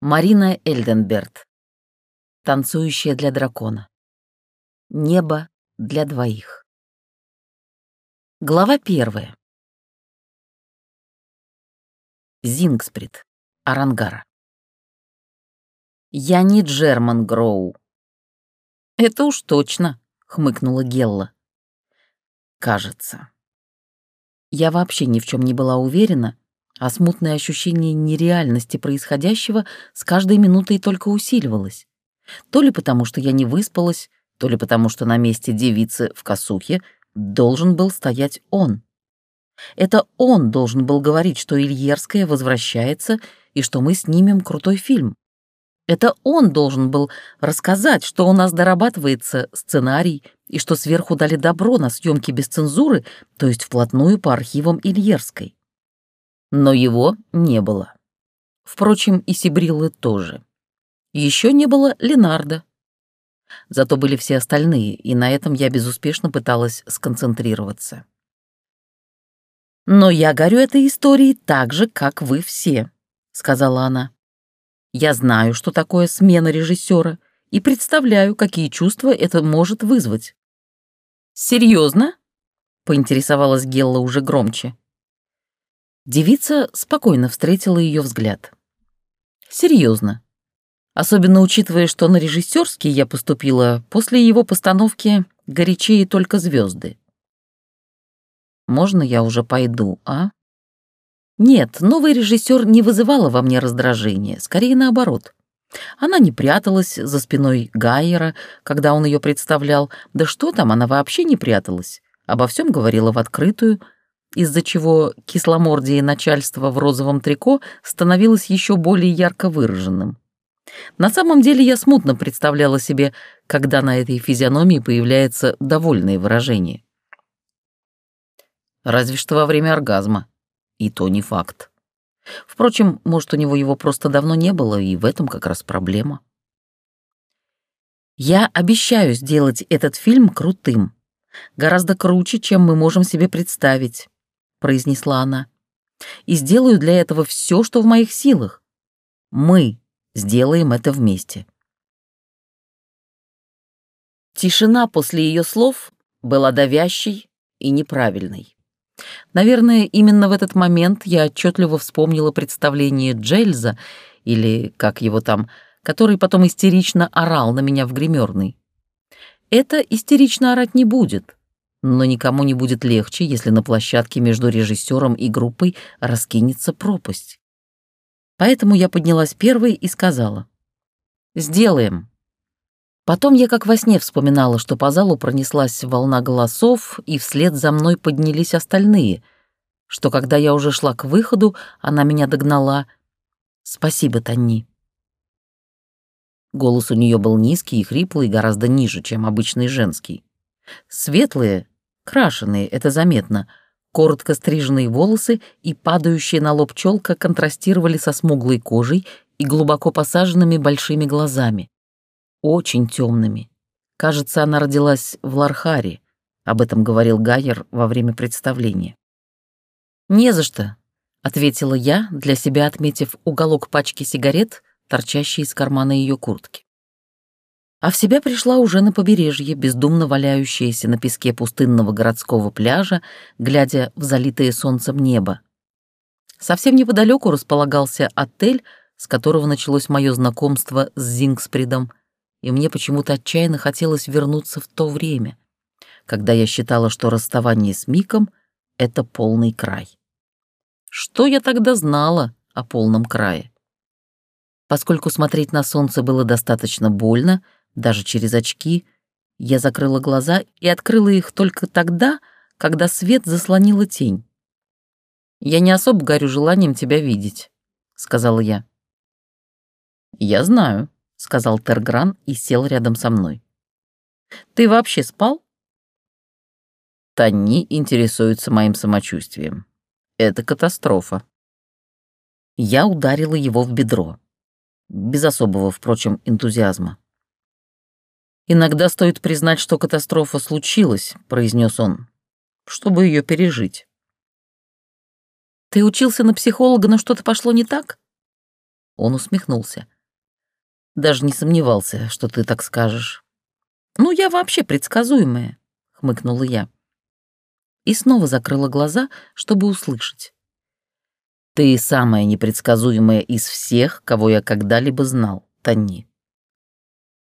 Марина Эльденберт. Танцующая для дракона. Небо для двоих. Глава первая. Зингсприт. Арангара. «Я не Джерман Гроу». «Это уж точно», — хмыкнула Гелла. «Кажется». Я вообще ни в чем не была уверена, а смутное ощущение нереальности происходящего с каждой минутой только усиливалось. То ли потому, что я не выспалась, то ли потому, что на месте девицы в косухе должен был стоять он. Это он должен был говорить, что Ильерская возвращается и что мы снимем крутой фильм. Это он должен был рассказать, что у нас дорабатывается сценарий и что сверху дали добро на съемки без цензуры, то есть вплотную по архивам Ильерской. Но его не было. Впрочем, и Сибриллы тоже. Еще не было Ленарда. Зато были все остальные, и на этом я безуспешно пыталась сконцентрироваться. «Но я горю этой историей так же, как вы все», — сказала она. «Я знаю, что такое смена режиссера, и представляю, какие чувства это может вызвать». «Серьезно?» — поинтересовалась Гелла уже громче. Девица спокойно встретила ее взгляд. «Серьезно. Особенно учитывая, что на режиссерский я поступила после его постановки «Горячее только звезды». Можно я уже пойду, а? Нет, новый режиссер не вызывала во мне раздражения, скорее наоборот. Она не пряталась за спиной Гайера, когда он ее представлял, да что там, она вообще не пряталась. Обо всем говорила в открытую, из-за чего кисломордие начальства в розовом трико становилось еще более ярко выраженным. На самом деле я смутно представляла себе, когда на этой физиономии появляется довольное выражение. Разве что во время оргазма. И то не факт. Впрочем, может, у него его просто давно не было, и в этом как раз проблема. Я обещаю сделать этот фильм крутым. Гораздо круче, чем мы можем себе представить, произнесла она. И сделаю для этого все, что в моих силах. Мы сделаем это вместе. Тишина после ее слов была давящей и неправильной. Наверное, именно в этот момент я отчетливо вспомнила представление Джельза, или как его там, который потом истерично орал на меня в гримерной. Это истерично орать не будет, но никому не будет легче, если на площадке между режиссером и группой раскинется пропасть. Поэтому я поднялась первой и сказала «Сделаем». Потом я как во сне вспоминала, что по залу пронеслась волна голосов, и вслед за мной поднялись остальные, что когда я уже шла к выходу, она меня догнала. «Спасибо, Танни». Голос у нее был низкий и хриплый, гораздо ниже, чем обычный женский. Светлые, крашеные, это заметно, коротко стриженные волосы и падающая на лоб челка контрастировали со смуглой кожей и глубоко посаженными большими глазами очень темными. Кажется, она родилась в Лархаре, об этом говорил Гайер во время представления. «Не за что», — ответила я, для себя отметив уголок пачки сигарет, торчащий из кармана ее куртки. А в себя пришла уже на побережье, бездумно валяющаяся на песке пустынного городского пляжа, глядя в залитое солнцем небо. Совсем неподалеку располагался отель, с которого началось мое знакомство с Зингспридом, и мне почему-то отчаянно хотелось вернуться в то время, когда я считала, что расставание с Миком — это полный край. Что я тогда знала о полном крае? Поскольку смотреть на солнце было достаточно больно, даже через очки, я закрыла глаза и открыла их только тогда, когда свет заслонила тень. «Я не особо горю желанием тебя видеть», — сказала я. «Я знаю», — сказал Тергран и сел рядом со мной. «Ты вообще спал?» Танни интересуется моим самочувствием. Это катастрофа. Я ударила его в бедро. Без особого, впрочем, энтузиазма. «Иногда стоит признать, что катастрофа случилась», — произнес он, — «чтобы ее пережить». «Ты учился на психолога, но что-то пошло не так?» Он усмехнулся. «Даже не сомневался, что ты так скажешь». «Ну, я вообще предсказуемая», — хмыкнула я. И снова закрыла глаза, чтобы услышать. «Ты самая непредсказуемая из всех, кого я когда-либо знал, Тони».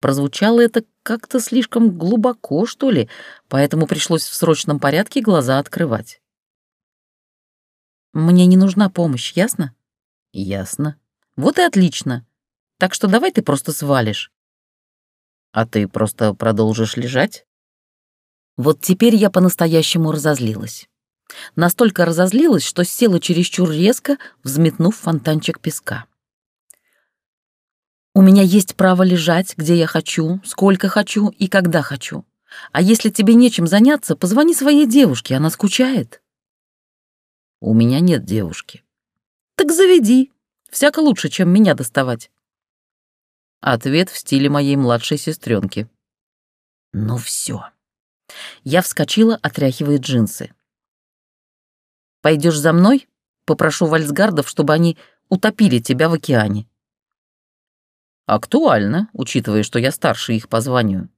Прозвучало это как-то слишком глубоко, что ли, поэтому пришлось в срочном порядке глаза открывать. «Мне не нужна помощь, ясно?» «Ясно. Вот и отлично. Так что давай ты просто свалишь». «А ты просто продолжишь лежать?» Вот теперь я по-настоящему разозлилась. Настолько разозлилась, что села чересчур резко, взметнув фонтанчик песка. У меня есть право лежать, где я хочу, сколько хочу и когда хочу. А если тебе нечем заняться, позвони своей девушке, она скучает. У меня нет девушки. Так заведи. Всяко лучше, чем меня доставать. Ответ в стиле моей младшей сестренки. Ну все. Я вскочила, отряхивая джинсы. Пойдешь за мной? Попрошу вальсгардов, чтобы они утопили тебя в океане. Актуально, учитывая, что я старше их по званию.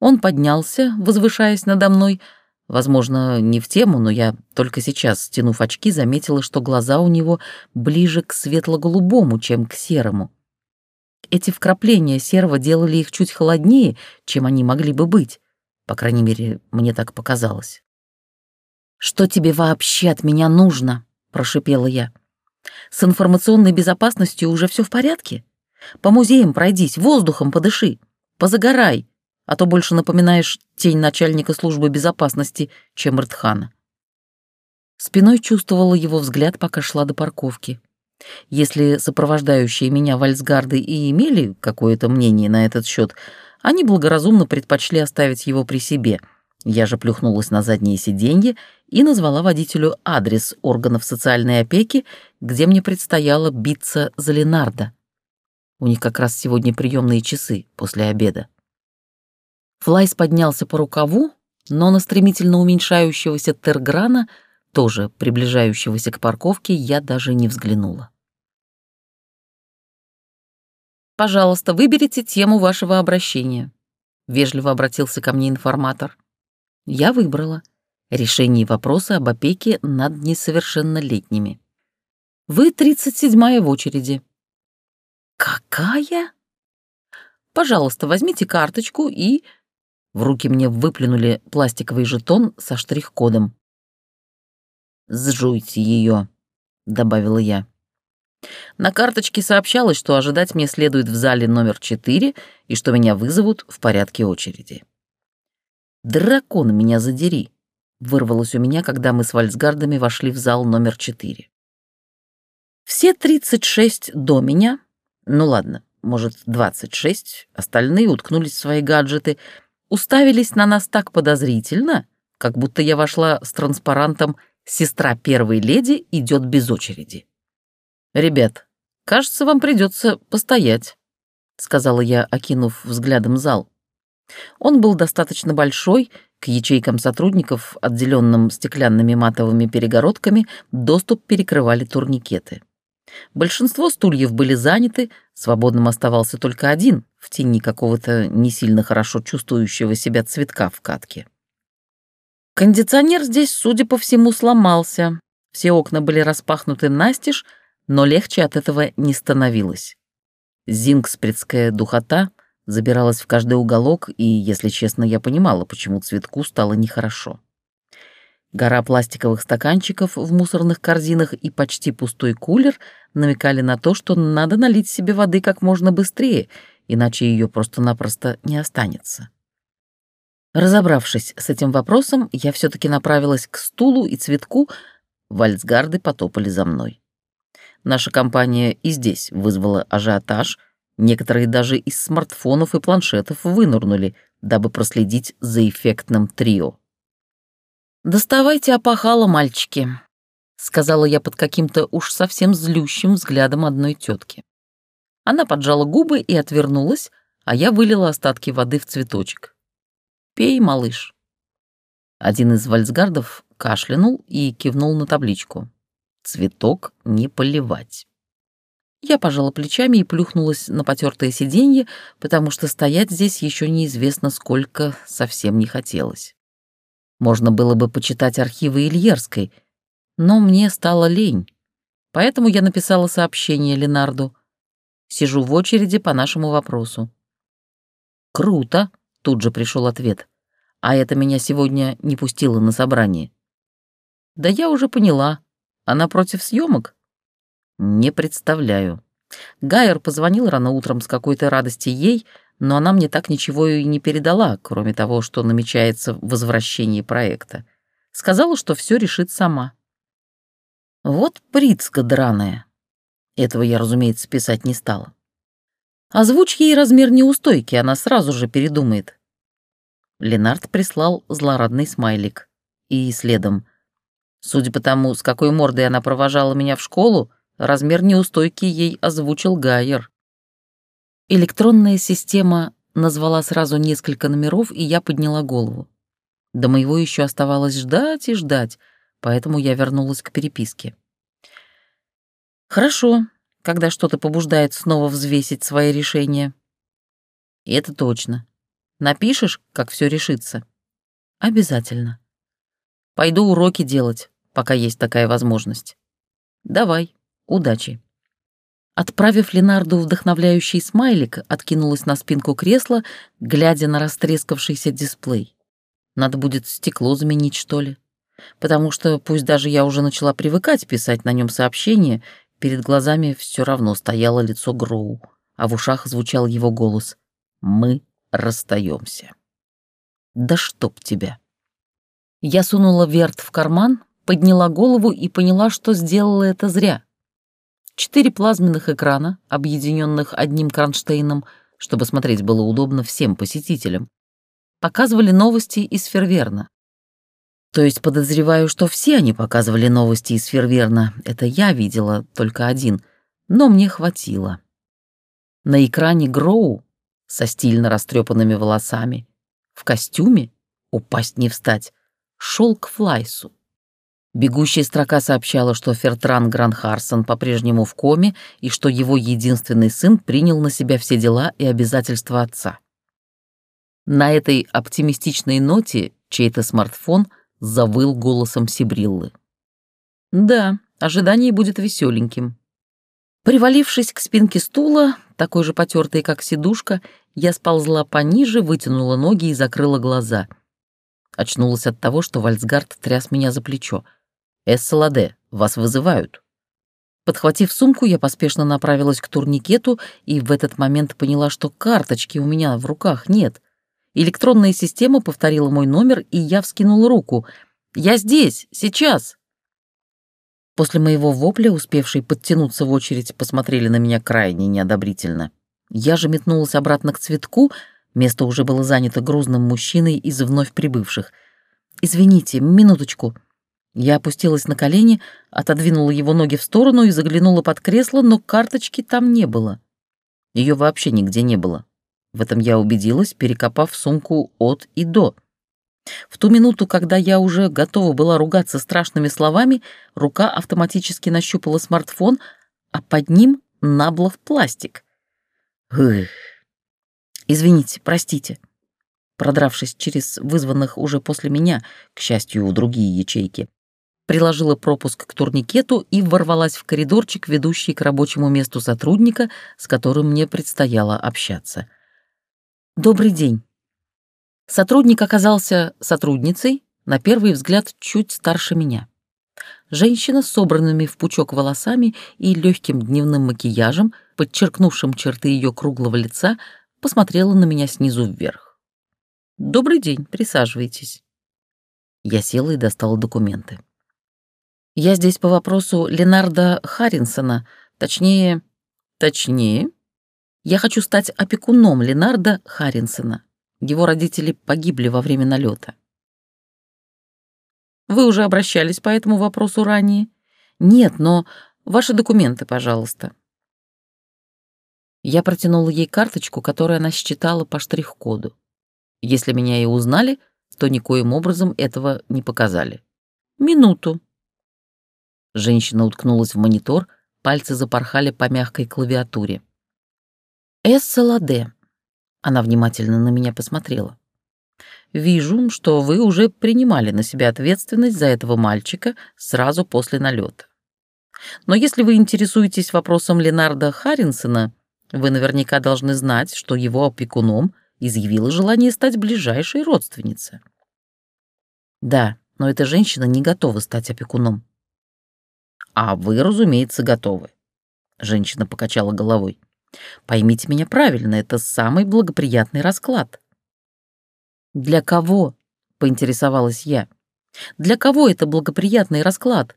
Он поднялся, возвышаясь надо мной. Возможно, не в тему, но я только сейчас, стянув очки, заметила, что глаза у него ближе к светло-голубому, чем к серому. Эти вкрапления серого делали их чуть холоднее, чем они могли бы быть. По крайней мере, мне так показалось. «Что тебе вообще от меня нужно?» — прошипела я. «С информационной безопасностью уже все в порядке?» По музеям пройдись, воздухом подыши, позагорай, а то больше напоминаешь тень начальника службы безопасности, чем Ртхана. Спиной чувствовала его взгляд, пока шла до парковки. Если сопровождающие меня вальсгарды и имели какое-то мнение на этот счет, они благоразумно предпочли оставить его при себе. Я же плюхнулась на заднее сиденье и назвала водителю адрес органов социальной опеки, где мне предстояло биться за Ленарда. У них как раз сегодня приемные часы после обеда. Флайс поднялся по рукаву, но на стремительно уменьшающегося Терграна, тоже приближающегося к парковке, я даже не взглянула. «Пожалуйста, выберите тему вашего обращения», — вежливо обратился ко мне информатор. Я выбрала решение вопроса об опеке над несовершеннолетними. Вы тридцать седьмая в очереди. «Какая?» «Пожалуйста, возьмите карточку и...» В руки мне выплюнули пластиковый жетон со штрих-кодом. «Сжуйте ее», — добавила я. На карточке сообщалось, что ожидать мне следует в зале номер 4 и что меня вызовут в порядке очереди. «Дракон меня задери», — вырвалось у меня, когда мы с вальсгардами вошли в зал номер 4. Все 36 до меня ну ладно, может, 26, остальные уткнулись в свои гаджеты, уставились на нас так подозрительно, как будто я вошла с транспарантом «Сестра первой леди идет без очереди». «Ребят, кажется, вам придется постоять», — сказала я, окинув взглядом зал. Он был достаточно большой, к ячейкам сотрудников, отделенным стеклянными матовыми перегородками, доступ перекрывали турникеты. Большинство стульев были заняты, свободным оставался только один, в тени какого-то не сильно хорошо чувствующего себя цветка в катке. Кондиционер здесь, судя по всему, сломался. Все окна были распахнуты настежь, но легче от этого не становилось. Зингспредская духота забиралась в каждый уголок, и, если честно, я понимала, почему цветку стало нехорошо. Гора пластиковых стаканчиков в мусорных корзинах и почти пустой кулер намекали на то, что надо налить себе воды как можно быстрее, иначе ее просто-напросто не останется. Разобравшись с этим вопросом, я все таки направилась к стулу и цветку, вальцгарды потопали за мной. Наша компания и здесь вызвала ажиотаж, некоторые даже из смартфонов и планшетов вынырнули, дабы проследить за эффектным трио. «Доставайте опахало, мальчики», — сказала я под каким-то уж совсем злющим взглядом одной тетки. Она поджала губы и отвернулась, а я вылила остатки воды в цветочек. «Пей, малыш». Один из вальсгардов кашлянул и кивнул на табличку. «Цветок не поливать». Я пожала плечами и плюхнулась на потертое сиденье, потому что стоять здесь еще неизвестно сколько совсем не хотелось. Можно было бы почитать архивы Ильерской, но мне стало лень. Поэтому я написала сообщение Ленарду. Сижу в очереди по нашему вопросу. «Круто!» — тут же пришел ответ. «А это меня сегодня не пустило на собрание». «Да я уже поняла. Она против съемок?» Не представляю. Гайер позвонил рано утром с какой-то радости ей, но она мне так ничего и не передала, кроме того, что намечается возвращение проекта. Сказала, что все решит сама. Вот прицка драная. Этого я, разумеется, писать не стала. Озвучь ей размер неустойки, она сразу же передумает. Ленард прислал злорадный смайлик. И следом. Судя по тому, с какой мордой она провожала меня в школу, Размер неустойки ей озвучил Гайер. Электронная система назвала сразу несколько номеров, и я подняла голову. До моего еще оставалось ждать и ждать, поэтому я вернулась к переписке. «Хорошо, когда что-то побуждает снова взвесить свои решения». «Это точно. Напишешь, как все решится?» «Обязательно. Пойду уроки делать, пока есть такая возможность». «Давай». Удачи. Отправив Ленарду вдохновляющий смайлик, откинулась на спинку кресла, глядя на растрескавшийся дисплей. Надо будет стекло заменить, что ли? Потому что, пусть даже я уже начала привыкать писать на нем сообщения, перед глазами все равно стояло лицо Гроу, а в ушах звучал его голос «Мы расстаемся». «Да чтоб тебя!» Я сунула верт в карман, подняла голову и поняла, что сделала это зря — Четыре плазменных экрана, объединенных одним кронштейном, чтобы смотреть было удобно всем посетителям, показывали новости из Ферверна. То есть подозреваю, что все они показывали новости из Ферверна. Это я видела только один, но мне хватило. На экране Гроу со стильно растрепанными волосами, в костюме, упасть не встать, шел к Флайсу. Бегущая строка сообщала, что Фертран Гранхарсон по-прежнему в коме и что его единственный сын принял на себя все дела и обязательства отца. На этой оптимистичной ноте чей-то смартфон завыл голосом Сибриллы. Да, ожидание будет веселеньким. Привалившись к спинке стула, такой же потертой, как сидушка, я сползла пониже, вытянула ноги и закрыла глаза. Очнулась от того, что Вальцгард тряс меня за плечо — «Эссаладе, вас вызывают». Подхватив сумку, я поспешно направилась к турникету и в этот момент поняла, что карточки у меня в руках нет. Электронная система повторила мой номер, и я вскинула руку. «Я здесь! Сейчас!» После моего вопля, успевшие подтянуться в очередь, посмотрели на меня крайне неодобрительно. Я же метнулась обратно к цветку, место уже было занято грузным мужчиной из вновь прибывших. «Извините, минуточку», я опустилась на колени, отодвинула его ноги в сторону и заглянула под кресло, но карточки там не было. Ее вообще нигде не было. В этом я убедилась, перекопав сумку от и до. В ту минуту, когда я уже готова была ругаться страшными словами, рука автоматически нащупала смартфон, а под ним наблов пластик. Эх. Извините, простите. Продравшись через вызванных уже после меня, к счастью, другие ячейки, приложила пропуск к турникету и ворвалась в коридорчик, ведущий к рабочему месту сотрудника, с которым мне предстояло общаться. «Добрый день». Сотрудник оказался сотрудницей, на первый взгляд чуть старше меня. Женщина с собранными в пучок волосами и легким дневным макияжем, подчеркнувшим черты ее круглого лица, посмотрела на меня снизу вверх. «Добрый день, присаживайтесь». Я села и достала документы. Я здесь по вопросу Ленарда Харринсона, точнее... Точнее? Я хочу стать опекуном Ленарда Харринсона. Его родители погибли во время налета. Вы уже обращались по этому вопросу ранее? Нет, но ваши документы, пожалуйста. Я протянула ей карточку, которую она считала по штрих-коду. Если меня и узнали, то никоим образом этого не показали. Минуту. Женщина уткнулась в монитор, пальцы запорхали по мягкой клавиатуре. «Эсса Ладе», — она внимательно на меня посмотрела. «Вижу, что вы уже принимали на себя ответственность за этого мальчика сразу после налета. Но если вы интересуетесь вопросом Ленарда Харринсона, вы наверняка должны знать, что его опекуном изъявила желание стать ближайшей родственницей. Да, но эта женщина не готова стать опекуном. А вы, разумеется, готовы. Женщина покачала головой. Поймите меня правильно, это самый благоприятный расклад. Для кого? Поинтересовалась я. Для кого это благоприятный расклад?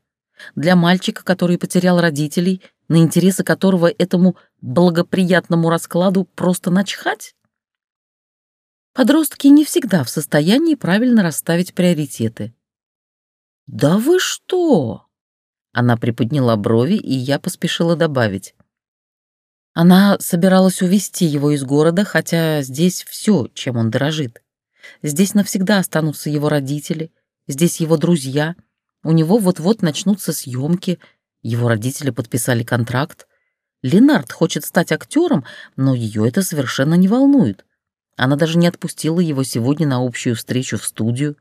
Для мальчика, который потерял родителей, на интересы которого этому благоприятному раскладу просто начхать? Подростки не всегда в состоянии правильно расставить приоритеты. «Да вы что?» Она приподняла брови, и я поспешила добавить. Она собиралась увезти его из города, хотя здесь все, чем он дорожит. Здесь навсегда останутся его родители, здесь его друзья. У него вот-вот начнутся съемки, его родители подписали контракт. Ленард хочет стать актером, но ее это совершенно не волнует. Она даже не отпустила его сегодня на общую встречу в студию.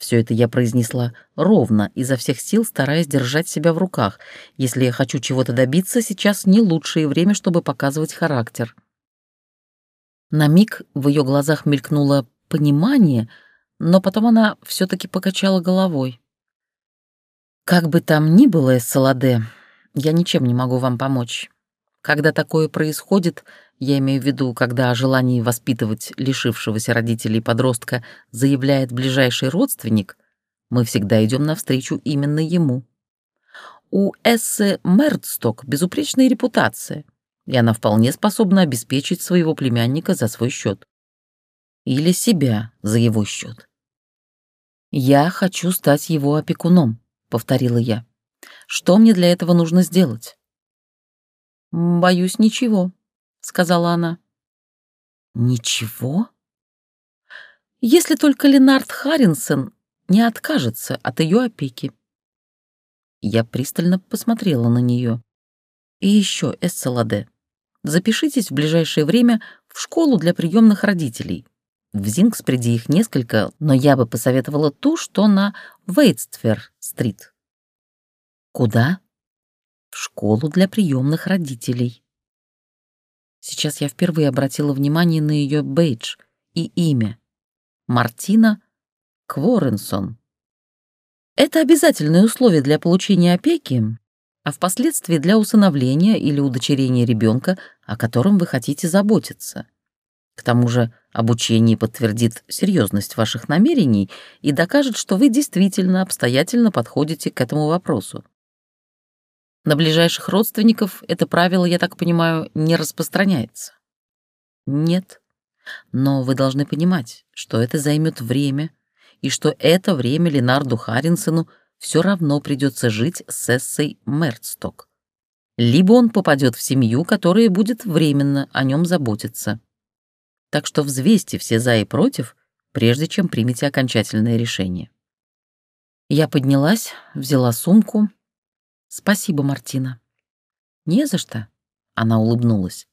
Все это я произнесла ровно, изо всех сил стараясь держать себя в руках. Если я хочу чего-то добиться, сейчас не лучшее время, чтобы показывать характер. На миг в ее глазах мелькнуло понимание, но потом она все-таки покачала головой. «Как бы там ни было, Эссаладе, я ничем не могу вам помочь. Когда такое происходит, я имею в виду, когда о желании воспитывать лишившегося родителей подростка заявляет ближайший родственник, мы всегда идем навстречу именно ему. У Эссы Мердсток безупречная репутация, и она вполне способна обеспечить своего племянника за свой счет. Или себя за его счет. «Я хочу стать его опекуном», — повторила я. «Что мне для этого нужно сделать?» «Боюсь, ничего», — сказала она. «Ничего?» «Если только Ленард Харринсон не откажется от ее опеки». Я пристально посмотрела на нее. «И еще, Эсселаде, запишитесь в ближайшее время в школу для приемных родителей. В Зингспреде их несколько, но я бы посоветовала ту, что на Вейтствер-стрит». «Куда?» «В школу для приемных родителей». Сейчас я впервые обратила внимание на ее бейдж и имя. Мартина Кворенсон. Это обязательное условие для получения опеки, а впоследствии для усыновления или удочерения ребенка, о котором вы хотите заботиться. К тому же обучение подтвердит серьезность ваших намерений и докажет, что вы действительно обстоятельно подходите к этому вопросу. На ближайших родственников это правило, я так понимаю, не распространяется. Нет. Но вы должны понимать, что это займет время, и что это время Ленарду Харринсону все равно придется жить с Эссой Мерцток. Либо он попадет в семью, которая будет временно о нем заботиться. Так что взвесьте все «за» и «против», прежде чем примете окончательное решение. Я поднялась, взяла сумку — «Спасибо, Мартина». «Не за что», — она улыбнулась.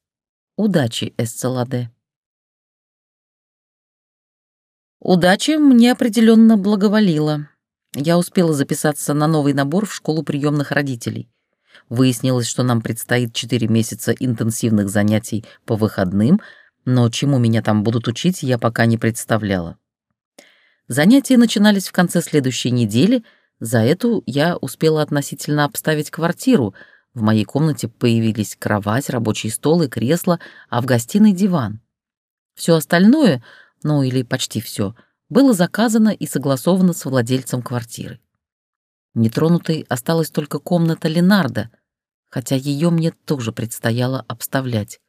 «Удачи, Эсцеладе». Удача мне определенно благоволила. Я успела записаться на новый набор в школу приемных родителей. Выяснилось, что нам предстоит 4 месяца интенсивных занятий по выходным, но чему меня там будут учить, я пока не представляла. Занятия начинались в конце следующей недели — за эту я успела относительно обставить квартиру. В моей комнате появились кровать, рабочий стол и кресло, а в гостиной диван. Все остальное, ну или почти все, было заказано и согласовано с владельцем квартиры. Нетронутой осталась только комната Ленарда, хотя ее мне тоже предстояло обставлять,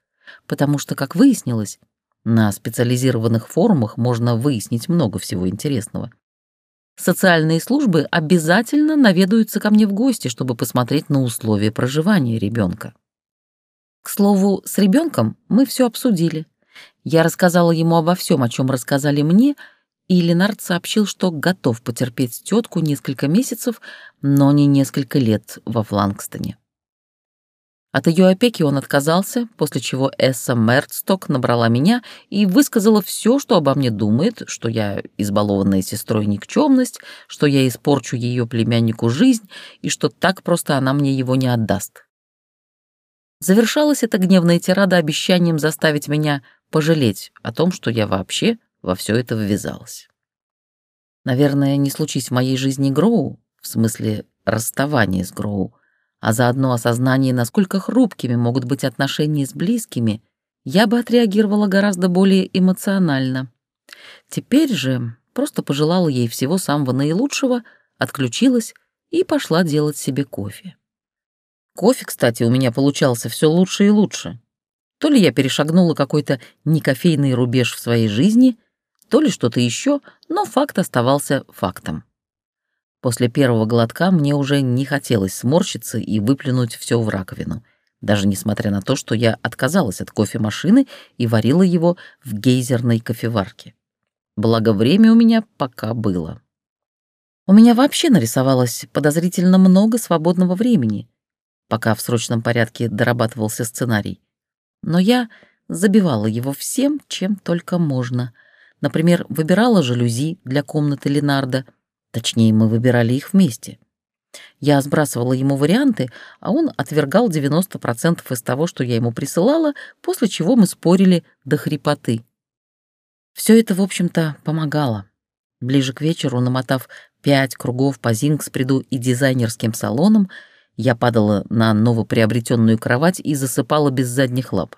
потому что, как выяснилось, на специализированных форумах можно выяснить много всего интересного. Социальные службы обязательно наведаются ко мне в гости, чтобы посмотреть на условия проживания ребенка. К слову, с ребенком мы все обсудили. Я рассказала ему обо всем, о чем рассказали мне, и Ленард сообщил, что готов потерпеть тетку несколько месяцев, но не несколько лет во Флангстоне. От ее опеки он отказался, после чего Эсса Мерцток набрала меня и высказала все, что обо мне думает, что я избалованная сестрой никчемность, что я испорчу ее племяннику жизнь и что так просто она мне его не отдаст. Завершалась эта гневная тирада обещанием заставить меня пожалеть о том, что я вообще во все это ввязалась. Наверное, не случись в моей жизни Гроу, в смысле расставания с Гроу, а заодно осознание, насколько хрупкими могут быть отношения с близкими, я бы отреагировала гораздо более эмоционально. Теперь же просто пожелала ей всего самого наилучшего, отключилась и пошла делать себе кофе. Кофе, кстати, у меня получался все лучше и лучше. То ли я перешагнула какой-то некофейный рубеж в своей жизни, то ли что-то еще, но факт оставался фактом. После первого глотка мне уже не хотелось сморщиться и выплюнуть все в раковину, даже несмотря на то, что я отказалась от кофемашины и варила его в гейзерной кофеварке. Благо, время у меня пока было. У меня вообще нарисовалось подозрительно много свободного времени, пока в срочном порядке дорабатывался сценарий. Но я забивала его всем, чем только можно. Например, выбирала жалюзи для комнаты Ленарда — Точнее, мы выбирали их вместе. Я сбрасывала ему варианты, а он отвергал 90% из того, что я ему присылала, после чего мы спорили до хрипоты. Все это, в общем-то, помогало. Ближе к вечеру, намотав пять кругов по Зингспреду и дизайнерским салонам, я падала на новоприобретенную кровать и засыпала без задних лап.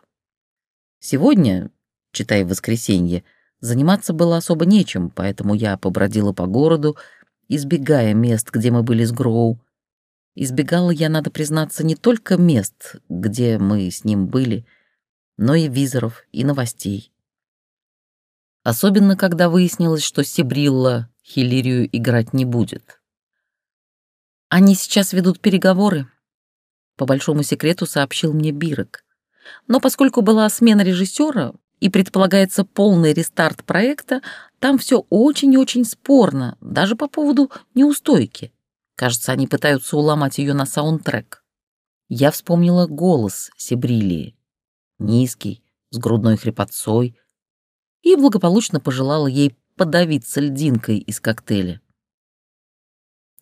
Сегодня, читая воскресенье, заниматься было особо нечем, поэтому я побродила по городу, избегая мест, где мы были с Гроу. Избегала я, надо признаться, не только мест, где мы с ним были, но и визоров, и новостей. Особенно, когда выяснилось, что Сибрилла Хилирию играть не будет. Они сейчас ведут переговоры, по большому секрету сообщил мне Бирок. Но поскольку была смена режиссера, и предполагается полный рестарт проекта, там все очень и очень спорно, даже по поводу неустойки. Кажется, они пытаются уломать ее на саундтрек. Я вспомнила голос Сибрилии. Низкий, с грудной хрипотцой. И благополучно пожелала ей подавиться льдинкой из коктейля.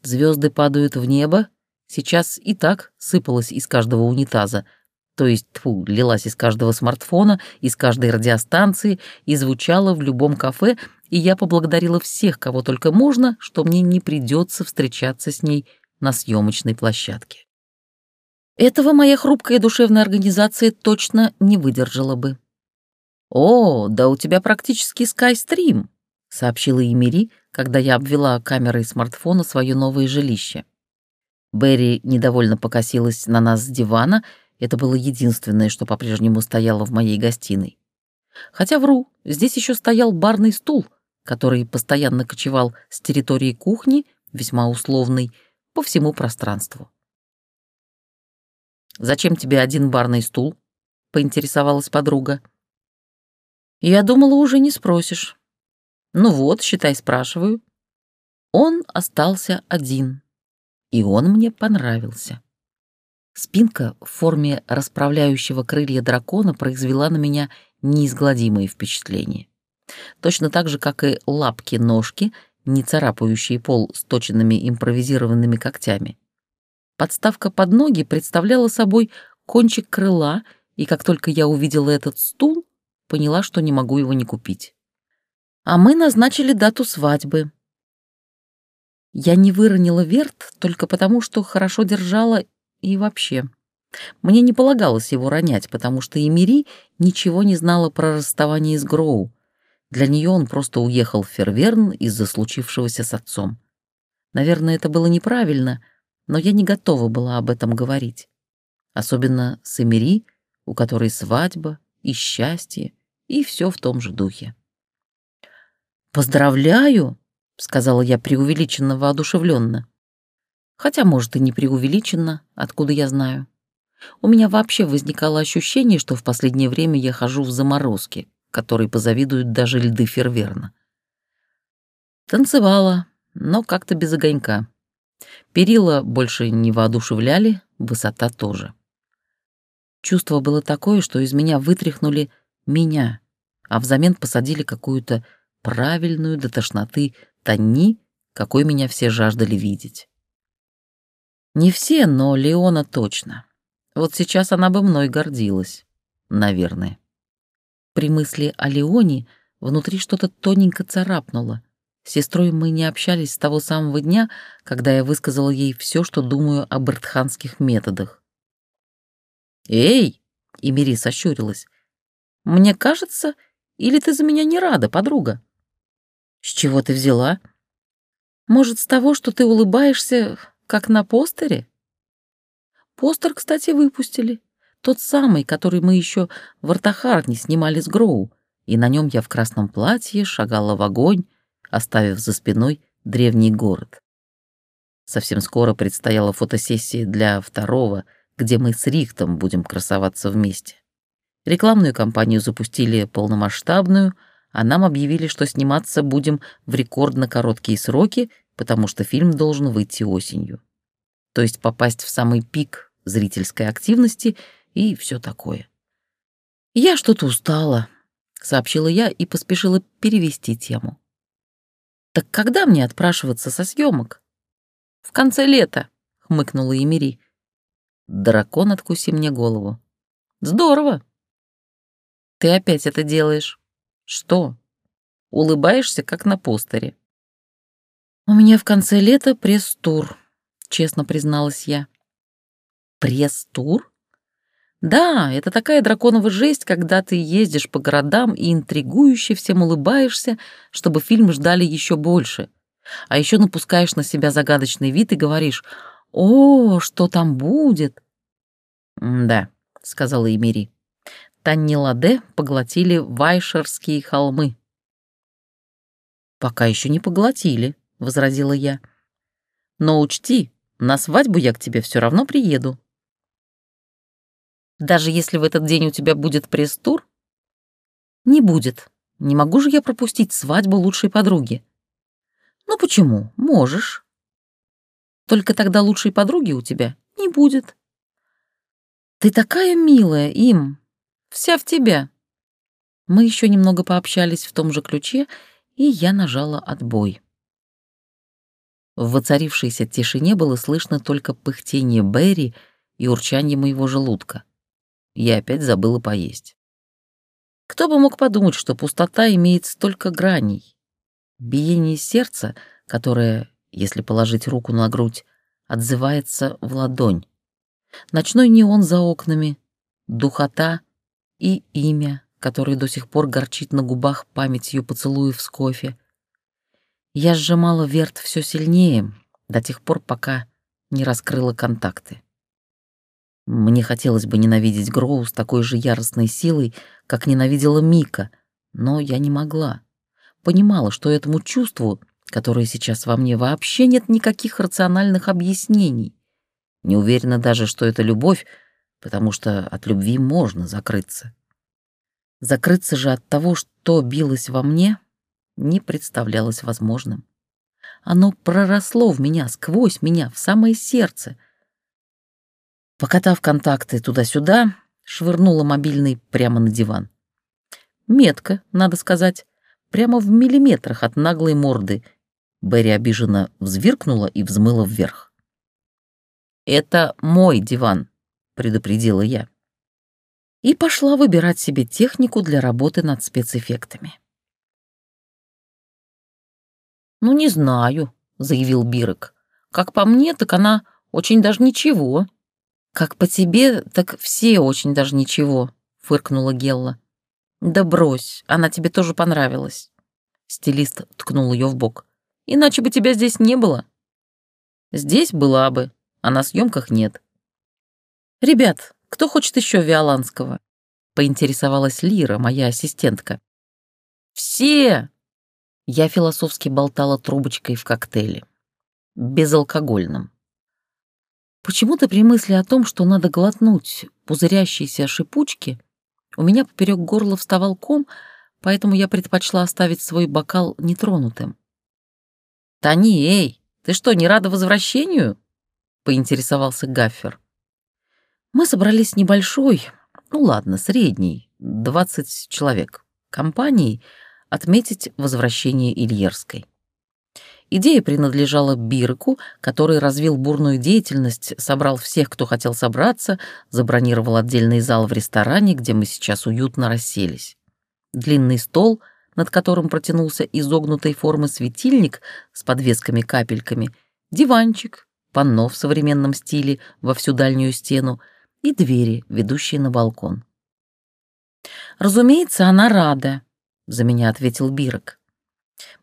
Звезды падают в небо, сейчас и так сыпалось из каждого унитаза — то есть тьфу, лилась из каждого смартфона, из каждой радиостанции и звучала в любом кафе, и я поблагодарила всех, кого только можно, что мне не придется встречаться с ней на съемочной площадке. Этого моя хрупкая душевная организация точно не выдержала бы. «О, да у тебя практически скайстрим», — сообщила Эмири, когда я обвела камерой смартфона свое новое жилище. Берри недовольно покосилась на нас с дивана — это было единственное, что по-прежнему стояло в моей гостиной. Хотя вру, здесь еще стоял барный стул, который постоянно кочевал с территории кухни, весьма условный, по всему пространству. «Зачем тебе один барный стул?» — поинтересовалась подруга. «Я думала, уже не спросишь». «Ну вот, считай, спрашиваю». Он остался один, и он мне понравился. Спинка в форме расправляющего крылья дракона произвела на меня неизгладимое впечатление. Точно так же, как и лапки-ножки, не царапающие пол с точенными импровизированными когтями. Подставка под ноги представляла собой кончик крыла, и как только я увидела этот стул, поняла, что не могу его не купить. А мы назначили дату свадьбы. Я не выронила верт только потому, что хорошо держала и вообще, мне не полагалось его ронять, потому что Эмири ничего не знала про расставание с Гроу. Для нее он просто уехал в Ферверн из-за случившегося с отцом. Наверное, это было неправильно, но я не готова была об этом говорить. Особенно с Эмири, у которой свадьба и счастье, и все в том же духе. «Поздравляю!» — сказала я преувеличенно воодушевленно. Хотя, может, и не преувеличенно, откуда я знаю. У меня вообще возникало ощущение, что в последнее время я хожу в заморозке, которой позавидуют даже льды Ферверна. Танцевала, но как-то без огонька. Перила больше не воодушевляли, высота тоже. Чувство было такое, что из меня вытряхнули меня, а взамен посадили какую-то правильную до тошноты Тони, какой меня все жаждали видеть. Не все, но Леона точно. Вот сейчас она бы мной гордилась. Наверное. При мысли о Леоне внутри что-то тоненько царапнуло. С сестрой мы не общались с того самого дня, когда я высказала ей все, что думаю о бартханских методах. «Эй!» — Эмири сощурилась. «Мне кажется, или ты за меня не рада, подруга?» «С чего ты взяла?» «Может, с того, что ты улыбаешься, как на постере?» «Постер, кстати, выпустили. Тот самый, который мы еще в Артахарне снимали с Гроу, и на нем я в красном платье шагала в огонь, оставив за спиной древний город. Совсем скоро предстояла фотосессия для второго, где мы с Рихтом будем красоваться вместе. Рекламную кампанию запустили полномасштабную, а нам объявили, что сниматься будем в рекордно короткие сроки, потому что фильм должен выйти осенью. То есть попасть в самый пик зрительской активности — и все такое. «Я что-то устала», — сообщила я и поспешила перевести тему. «Так когда мне отпрашиваться со съемок?» «В конце лета», — хмыкнула Эмири. «Дракон, откуси мне голову». «Здорово». «Ты опять это делаешь». «Что?» «Улыбаешься, как на постере». «У меня в конце лета пресс-тур», — честно призналась я. «Пресс-тур?» Да, это такая драконова жесть, когда ты ездишь по городам и интригующе всем улыбаешься, чтобы фильм ждали еще больше. А еще напускаешь на себя загадочный вид и говоришь «О, что там будет?» «Да», — сказала Эмири. Танни-Ладе поглотили Вайшерские холмы. «Пока еще не поглотили», — возразила я. «Но учти, на свадьбу я к тебе все равно приеду, даже если в этот день у тебя будет пресс-тур? Не будет. Не могу же я пропустить свадьбу лучшей подруги. Ну почему? Можешь. Только тогда лучшей подруги у тебя не будет. Ты такая милая, им. Вся в тебя. Мы еще немного пообщались в том же ключе, и я нажала отбой. В воцарившейся тишине было слышно только пыхтение Берри и урчание моего желудка я опять забыла поесть. Кто бы мог подумать, что пустота имеет столько граней? Биение сердца, которое, если положить руку на грудь, отзывается в ладонь. Ночной неон за окнами, духота и имя, которое до сих пор горчит на губах памятью поцелуев с кофе. Я сжимала верт все сильнее, до тех пор, пока не раскрыла контакты. Мне хотелось бы ненавидеть Гроу с такой же яростной силой, как ненавидела Мика, но я не могла. Понимала, что этому чувству, которое сейчас во мне, вообще нет никаких рациональных объяснений. Не уверена даже, что это любовь, потому что от любви можно закрыться. Закрыться же от того, что билось во мне, не представлялось возможным. Оно проросло в меня, сквозь меня, в самое сердце — Покатав контакты туда-сюда, швырнула мобильный прямо на диван. Метко, надо сказать, прямо в миллиметрах от наглой морды. Берри обиженно взвиркнула и взмыла вверх. «Это мой диван», — предупредила я. И пошла выбирать себе технику для работы над спецэффектами. «Ну, не знаю», — заявил Бирок. «Как по мне, так она очень даже ничего». «Как по тебе, так все очень даже ничего», — фыркнула Гелла. «Да брось, она тебе тоже понравилась». Стилист ткнул ее в бок. «Иначе бы тебя здесь не было». «Здесь была бы, а на съемках нет». «Ребят, кто хочет еще Виоланского?» — поинтересовалась Лира, моя ассистентка. «Все!» Я философски болтала трубочкой в коктейле. Безалкогольном. Почему-то при мысли о том, что надо глотнуть пузырящиеся шипучки, у меня поперек горла вставал ком, поэтому я предпочла оставить свой бокал нетронутым. «Тони, эй, ты что, не рада возвращению?» — поинтересовался Гаффер. Мы собрались небольшой, ну ладно, средний, 20 человек, компанией отметить возвращение Ильерской. Идея принадлежала Бирку, который развил бурную деятельность, собрал всех, кто хотел собраться, забронировал отдельный зал в ресторане, где мы сейчас уютно расселись. Длинный стол, над которым протянулся изогнутой формы светильник с подвесками-капельками, диванчик, панно в современном стиле во всю дальнюю стену и двери, ведущие на балкон. «Разумеется, она рада», — за меня ответил Бирок.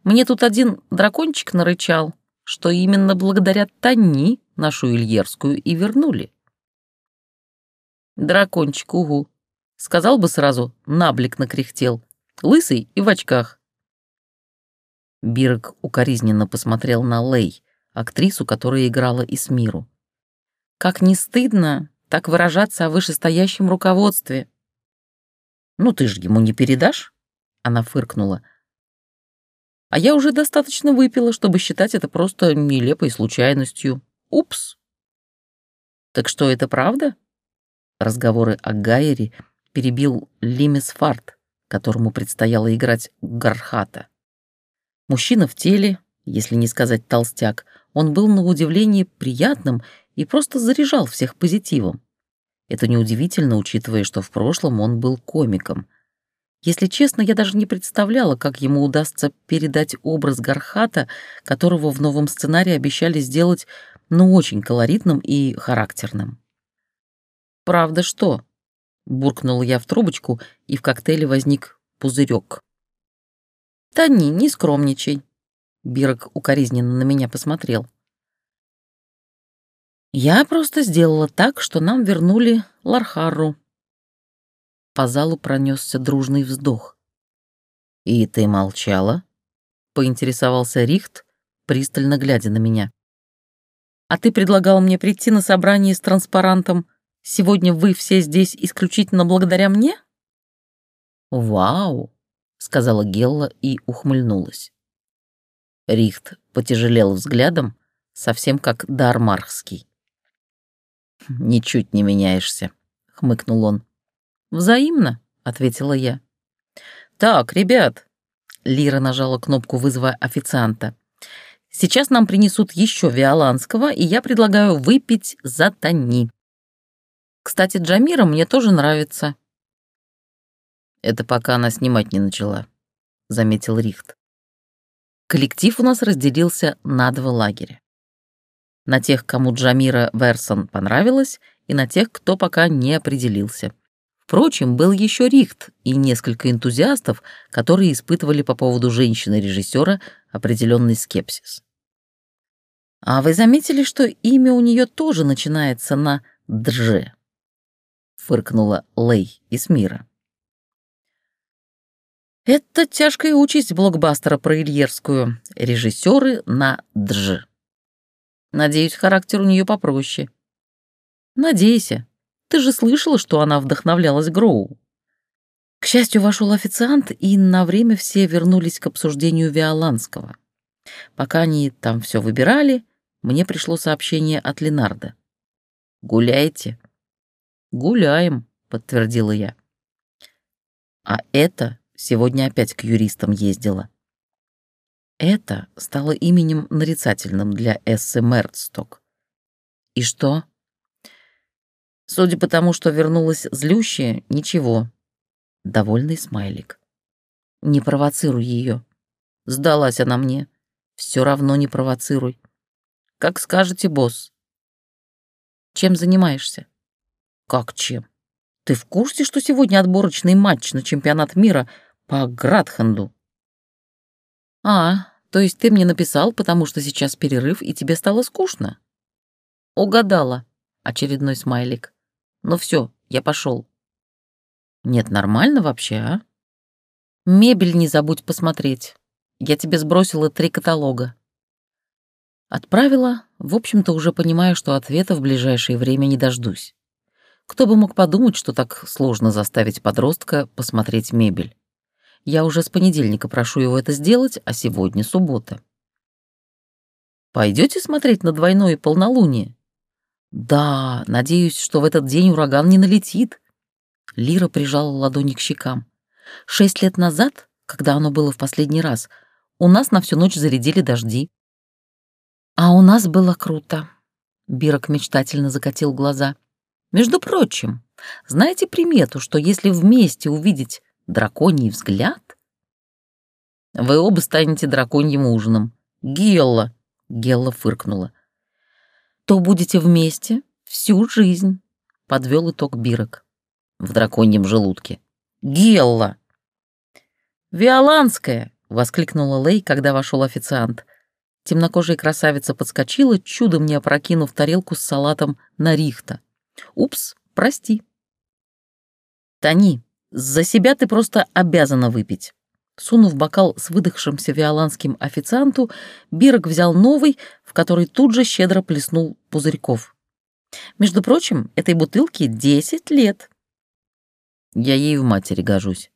«Мне тут один дракончик нарычал, что именно благодаря Тани нашу Ильерскую и вернули». «Дракончик, угу», — сказал бы сразу, наблик накряхтел, лысый и в очках. Бирок укоризненно посмотрел на Лей, актрису, которая играла Исмиру. «Как не стыдно так выражаться о вышестоящем руководстве». «Ну ты ж ему не передашь?» Она фыркнула. «А я уже достаточно выпила, чтобы считать это просто нелепой случайностью. Упс!» «Так что, это правда?» Разговоры о Гайере перебил Лимис Фарт, которому предстояло играть Гархата. Мужчина в теле, если не сказать толстяк, он был на удивление приятным и просто заряжал всех позитивом. Это неудивительно, учитывая, что в прошлом он был комиком. Если честно, я даже не представляла, как ему удастся передать образ Гархата, которого в новом сценарии обещали сделать, ну, очень колоритным и характерным. «Правда что?» — буркнула я в трубочку, и в коктейле возник пузырек. «Тони, не скромничай», — Бирок укоризненно на меня посмотрел. Я просто сделала так, что нам вернули Лархару. По залу пронесся дружный вздох. «И ты молчала?» — поинтересовался Рихт, пристально глядя на меня. «А ты предлагал мне прийти на собрание с транспарантом. Сегодня вы все здесь исключительно благодаря мне?» «Вау!» — сказала Гелла и ухмыльнулась. Рихт потяжелел взглядом, совсем как Дармархский. «Ничуть не меняешься», — хмыкнул он. «Взаимно», — ответила я. «Так, ребят», — Лира нажала кнопку вызова официанта. «Сейчас нам принесут еще виоланского, и я предлагаю выпить за Тони. Кстати, Джамира мне тоже нравится». «Это пока она снимать не начала», — заметил Рихт. Коллектив у нас разделился на два лагеря на тех, кому Джамира Версон понравилась, и на тех, кто пока не определился. Впрочем, был еще Рихт и несколько энтузиастов, которые испытывали по поводу женщины-режиссера определенный скепсис. «А вы заметили, что имя у нее тоже начинается на «дж»?» — фыркнула Лей из мира. «Это тяжкая участь блокбастера про Ильерскую. Режиссеры на «дж». Надеюсь, характер у нее попроще. Надейся. Ты же слышала, что она вдохновлялась Гроу. К счастью, вошел официант, и на время все вернулись к обсуждению Виоланского. Пока они там все выбирали, мне пришло сообщение от Ленарда. «Гуляете?» «Гуляем», — подтвердила я. А это сегодня опять к юристам ездила. Это стало именем нарицательным для Эссы Мердсток. И что? Судя по тому, что вернулась злющая, ничего. Довольный смайлик. Не провоцируй ее. Сдалась она мне. Все равно не провоцируй. Как скажете, босс. Чем занимаешься? Как чем? Ты в курсе, что сегодня отборочный матч на чемпионат мира по Градханду? «А, то есть ты мне написал, потому что сейчас перерыв, и тебе стало скучно?» «Угадала», — очередной смайлик. «Ну все, я пошел. «Нет, нормально вообще, а?» «Мебель не забудь посмотреть. Я тебе сбросила три каталога». Отправила, в общем-то, уже понимая, что ответа в ближайшее время не дождусь. Кто бы мог подумать, что так сложно заставить подростка посмотреть мебель. Я уже с понедельника прошу его это сделать, а сегодня суббота. Пойдете смотреть на двойное полнолуние? Да, надеюсь, что в этот день ураган не налетит. Лира прижала ладони к щекам. Шесть лет назад, когда оно было в последний раз, у нас на всю ночь зарядили дожди. А у нас было круто. Бирок мечтательно закатил глаза. Между прочим, знаете примету, что если вместе увидеть драконий взгляд, вы оба станете драконьим ужином. Гелла, Гелла фыркнула. То будете вместе всю жизнь, подвел итог Бирок. В драконьем желудке. Гелла! Виоланская! воскликнула Лей, когда вошел официант. Темнокожая красавица подскочила, чудом не опрокинув тарелку с салатом на рихта. «Упс, прости». «Тони, за себя ты просто обязана выпить». Сунув бокал с выдохшимся виоланским официанту, Бирок взял новый, в который тут же щедро плеснул пузырьков. «Между прочим, этой бутылке десять лет». «Я ей в матери гожусь».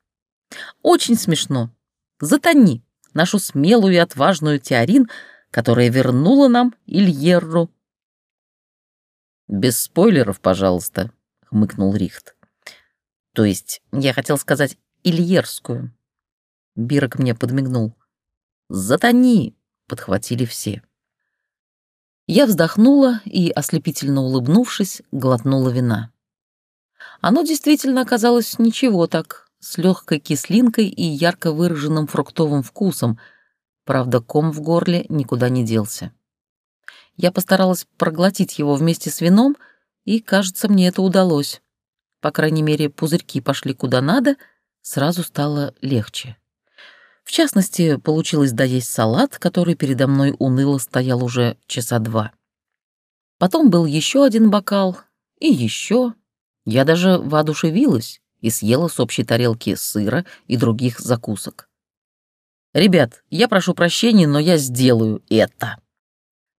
«Очень смешно. Затони нашу смелую и отважную Теорин — которая вернула нам Ильерру. «Без спойлеров, пожалуйста», — хмыкнул Рихт. «То есть, я хотел сказать Ильерскую». Бирок мне подмигнул. «Затони!» — подхватили все. Я вздохнула и, ослепительно улыбнувшись, глотнула вина. Оно действительно оказалось ничего так, с легкой кислинкой и ярко выраженным фруктовым вкусом — Правда, ком в горле никуда не делся. Я постаралась проглотить его вместе с вином, и, кажется, мне это удалось. По крайней мере, пузырьки пошли куда надо, сразу стало легче. В частности, получилось доесть салат, который передо мной уныло стоял уже часа два. Потом был еще один бокал, и еще. Я даже воодушевилась и съела с общей тарелки сыра и других закусок. «Ребят, я прошу прощения, но я сделаю это».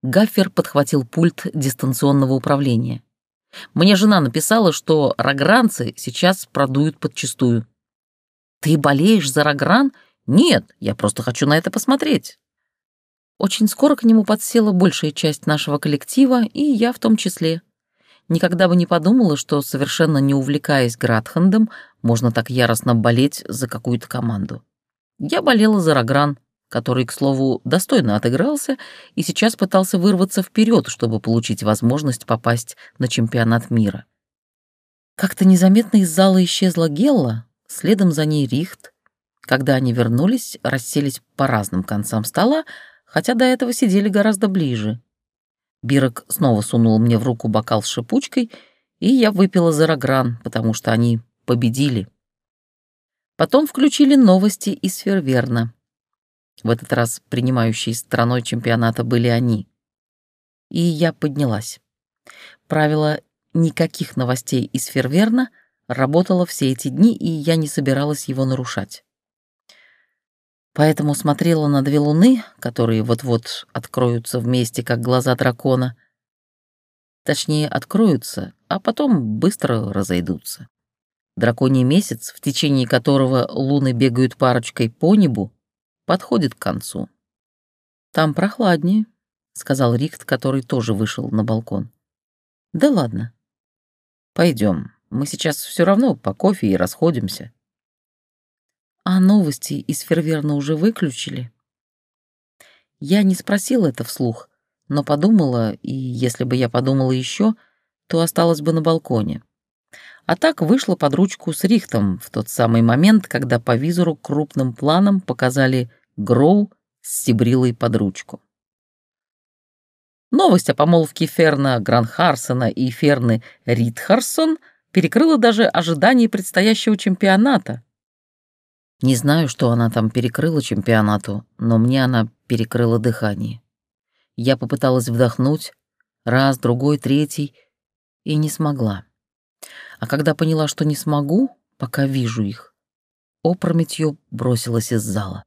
Гаффер подхватил пульт дистанционного управления. «Мне жена написала, что рогранцы сейчас продуют подчистую». «Ты болеешь за рогран?» «Нет, я просто хочу на это посмотреть». Очень скоро к нему подсела большая часть нашего коллектива, и я в том числе. Никогда бы не подумала, что, совершенно не увлекаясь Градхандом, можно так яростно болеть за какую-то команду. Я болела за Рогран, который, к слову, достойно отыгрался и сейчас пытался вырваться вперед, чтобы получить возможность попасть на чемпионат мира. Как-то незаметно из зала исчезла Гелла, следом за ней Рихт. Когда они вернулись, расселись по разным концам стола, хотя до этого сидели гораздо ближе. Бирок снова сунул мне в руку бокал с шипучкой, и я выпила за Рогран, потому что они победили. Потом включили новости из Ферверна. В этот раз принимающей страной чемпионата были они. И я поднялась. Правило «никаких новостей из Ферверна» работало все эти дни, и я не собиралась его нарушать. Поэтому смотрела на две луны, которые вот-вот откроются вместе, как глаза дракона. Точнее, откроются, а потом быстро разойдутся. Драконий месяц, в течение которого луны бегают парочкой по небу, подходит к концу. «Там прохладнее», — сказал Рихт, который тоже вышел на балкон. «Да ладно. Пойдем. Мы сейчас все равно по кофе и расходимся». «А новости из Ферверна уже выключили?» Я не спросила это вслух, но подумала, и если бы я подумала еще, то осталась бы на балконе. А так вышла под ручку с Рихтом в тот самый момент, когда по визору крупным планом показали Гроу с Сибрилой под ручку. Новость о помолвке Ферна Гранхарсона и Ферны Ридхарсон перекрыла даже ожидания предстоящего чемпионата. Не знаю, что она там перекрыла чемпионату, но мне она перекрыла дыхание. Я попыталась вдохнуть, раз, другой, третий, и не смогла. А когда поняла, что не смогу, пока вижу их, опрометью бросилась из зала.